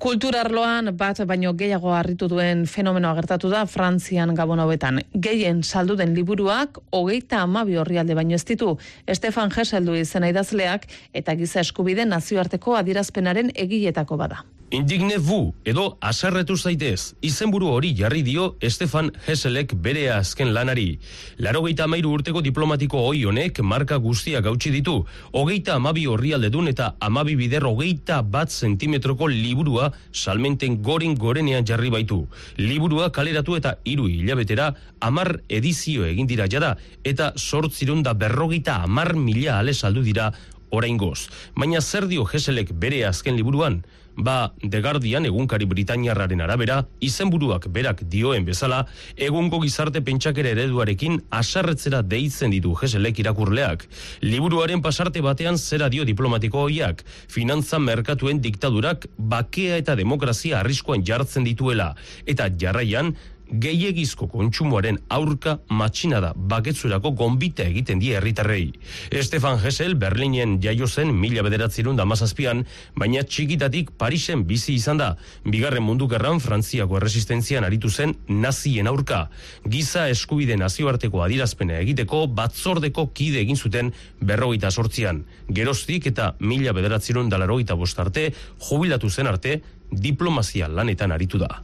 Kulturarloan bat baino gehiago harritu duen fenomenoa gertatu da Frantzian gabon hauetan. Gehien saldu den liburuak hogeita amabi horrialde baino ez ditu. Estefan Geseldu izena idazleak eta giza eskubide nazioarteko adirazpenaren egiletako bada. Indigne bu, edo asarretu zaitez, izenburu hori jarri dio Estefan Heselek bere azken lanari. Laro geita amairu urteko diplomatiko hoi honek marka guztia gautsi ditu, hogeita amabi horri aldedun eta amabi bider hogeita bat zentimetroko liburua salmenten gorin gorenean jarri baitu. Liburua kaleratu eta hiru hilabetera amar edizio egin dira jada eta sortzirunda berrogita amar mila ale saldu dira oraingoz. Baina zer dio Heselek bere azken liburuan? Ba, The Guardian egunkari Britainiarraren arabera, izenburuak berak dioen bezala, egungo gizarte pentsakere ereduarekin asarretzera deitzen ditu Heselek irakurleak. Liburuaren pasarte batean zera dio diplomatiko hoiak, finantza merkatuen diktadurak bakea eta demokrazia arriskoan jartzen dituela, eta jarraian, gehiegizko kontsumoaren aurka matxinada baketzurako gombita egiten die herritarrei. Estefan Gesell Berlinen jaio zen mila bederatzerun damazazpian, baina txikitatik Parisen bizi izan da. Bigarren mundu gerran Frantziako erresistentzian aritu zen nazien aurka. Giza eskubide nazioarteko adirazpena egiteko batzordeko kide egin zuten berrogeita sortzian. Geroztik eta mila bederatzerun dalarogeita bostarte, jubilatu zen arte, diplomazia lanetan aritu da.